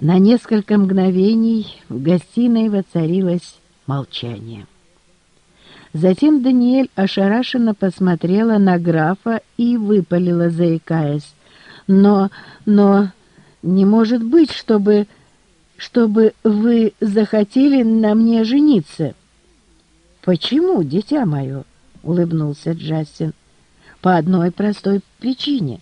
На несколько мгновений в гостиной воцарилось молчание. Затем Даниэль ошарашенно посмотрела на графа и выпалила, заикаясь. «Но, но не может быть, чтобы, чтобы вы захотели на мне жениться!» «Почему, дитя мое?» — улыбнулся Джастин. «По одной простой причине.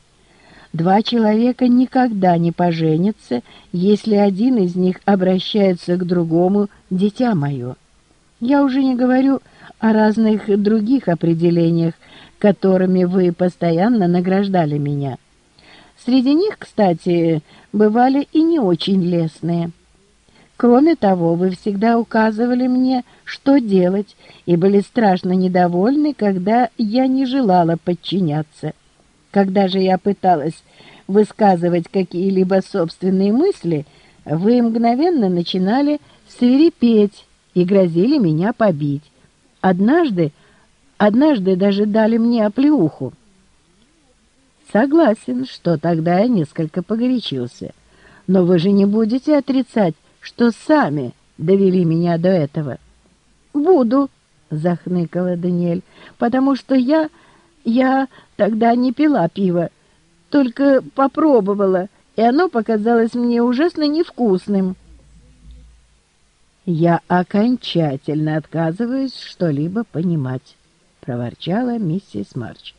Два человека никогда не поженятся, если один из них обращается к другому «дитя мое». Я уже не говорю о разных других определениях, которыми вы постоянно награждали меня. Среди них, кстати, бывали и не очень лестные. Кроме того, вы всегда указывали мне, что делать, и были страшно недовольны, когда я не желала подчиняться. Когда же я пыталась высказывать какие-либо собственные мысли, вы мгновенно начинали свирепеть и грозили меня побить. Однажды, однажды даже дали мне оплеуху. Согласен, что тогда я несколько погорячился. Но вы же не будете отрицать, что сами довели меня до этого. Буду, захныкала Даниэль, потому что я, я тогда не пила пиво, только попробовала, и оно показалось мне ужасно невкусным. «Я окончательно отказываюсь что-либо понимать», — проворчала миссис Марч.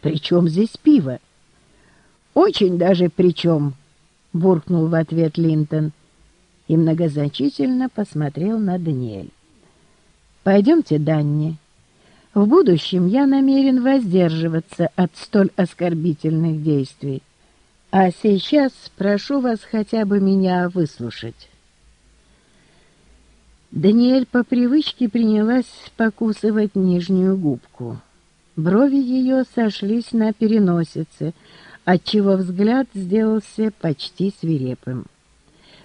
«При чем здесь пиво?» «Очень даже при чем», — буркнул в ответ Линтон и многозначительно посмотрел на Даниэль. «Пойдемте, Данни. В будущем я намерен воздерживаться от столь оскорбительных действий. А сейчас прошу вас хотя бы меня выслушать». Даниэль по привычке принялась покусывать нижнюю губку. Брови ее сошлись на переносице, отчего взгляд сделался почти свирепым.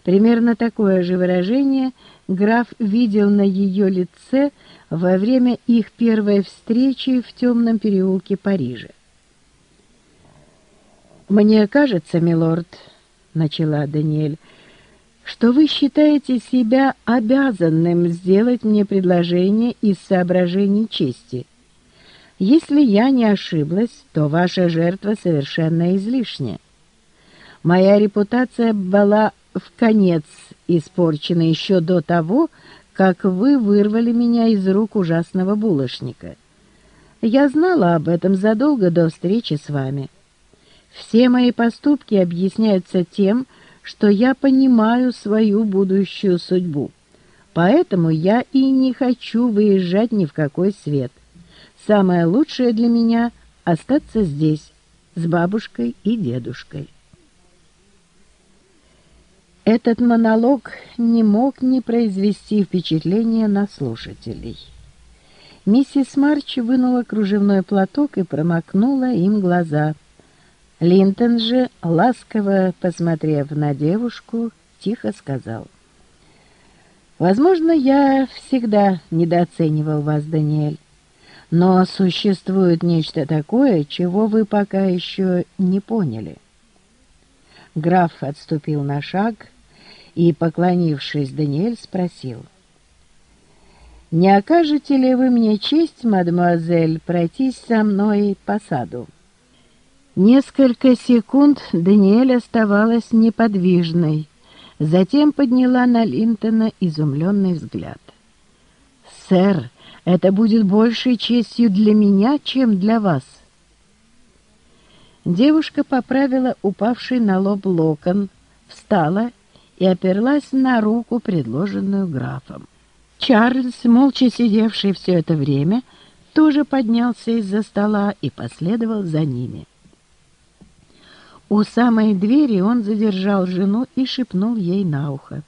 Примерно такое же выражение граф видел на ее лице во время их первой встречи в темном переулке Парижа. «Мне кажется, милорд», — начала Даниэль, — что вы считаете себя обязанным сделать мне предложение из соображений чести. Если я не ошиблась, то ваша жертва совершенно излишняя. Моя репутация была в конец испорчена еще до того, как вы вырвали меня из рук ужасного булочника. Я знала об этом задолго до встречи с вами. Все мои поступки объясняются тем, что я понимаю свою будущую судьбу. Поэтому я и не хочу выезжать ни в какой свет. Самое лучшее для меня — остаться здесь, с бабушкой и дедушкой. Этот монолог не мог не произвести впечатления на слушателей. Миссис Марч вынула кружевной платок и промокнула им глаза — Линтон же, ласково посмотрев на девушку, тихо сказал. «Возможно, я всегда недооценивал вас, Даниэль, но существует нечто такое, чего вы пока еще не поняли». Граф отступил на шаг и, поклонившись, Даниэль спросил. «Не окажете ли вы мне честь, мадемуазель, пройтись со мной по саду?» Несколько секунд Даниэль оставалась неподвижной, затем подняла на Линтона изумленный взгляд. «Сэр, это будет большей честью для меня, чем для вас». Девушка поправила упавший на лоб локон, встала и оперлась на руку, предложенную графом. Чарльз, молча сидевший все это время, тоже поднялся из-за стола и последовал за ними. У самой двери он задержал жену и шепнул ей на ухо.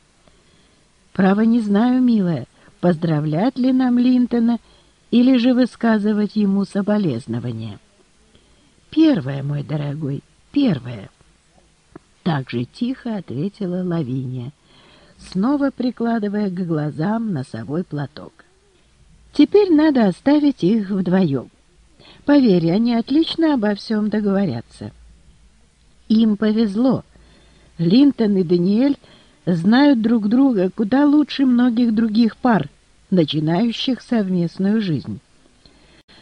«Право не знаю, милая, поздравлять ли нам Линтона или же высказывать ему соболезнования?» «Первое, мой дорогой, первое!» Так же тихо ответила Лавиния, снова прикладывая к глазам носовой платок. «Теперь надо оставить их вдвоем. Поверь, они отлично обо всем договорятся». Им повезло. Линтон и Даниэль знают друг друга куда лучше многих других пар, начинающих совместную жизнь.